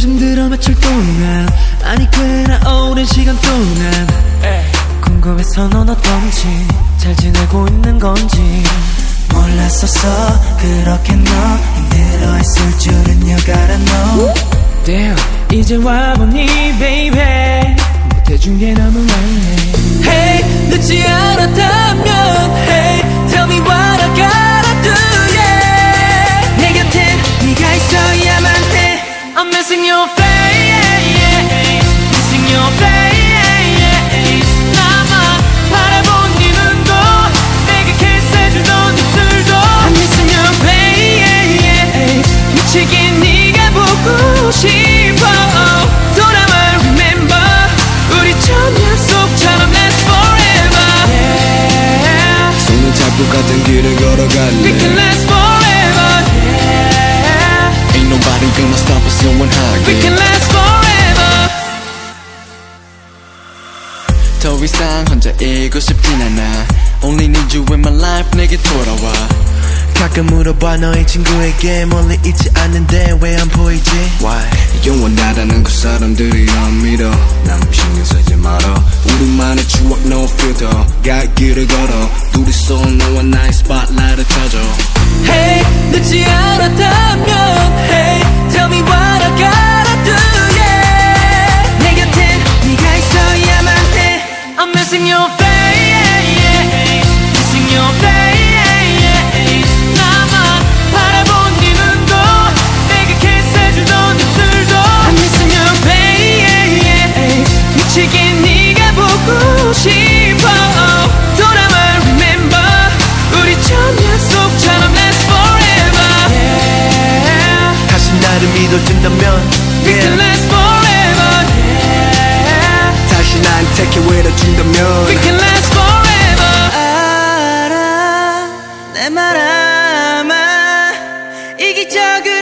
몇 며칠 동안 아니 꽤나 오랜 시간 동안 궁금해서 넌 어떤지 잘 지내고 있는 건지 몰랐었어. 그렇게 너 힘들어했을 줄은 gotta know Damn 이제 와보니 baby. 못해준 게 너무 많네 손을 잡고 같은 길을 We can 걸어갈래 last forever yeah. Ain't nobody gonna stop us We 영원하게 can last forever 더 이상 혼자이고 싶진 않아 Only need you in my life 내게 돌아와 가끔 물어봐 너의 친구에게 멀리 있지 않는데 왜 안 보이지 Why 영원하다는 그 사람들이 안 믿어 남 신경 쓰지 말아 우리만의 추억 no filter 갈 길을 걸어 둘이서 너와 나의 spotlight을 찾아 Hey 나를 믿어준다면 We can last forever yeah. 다시 나한테 기회를 We 준다면 can last forever 알아 내 말 아마 이기적으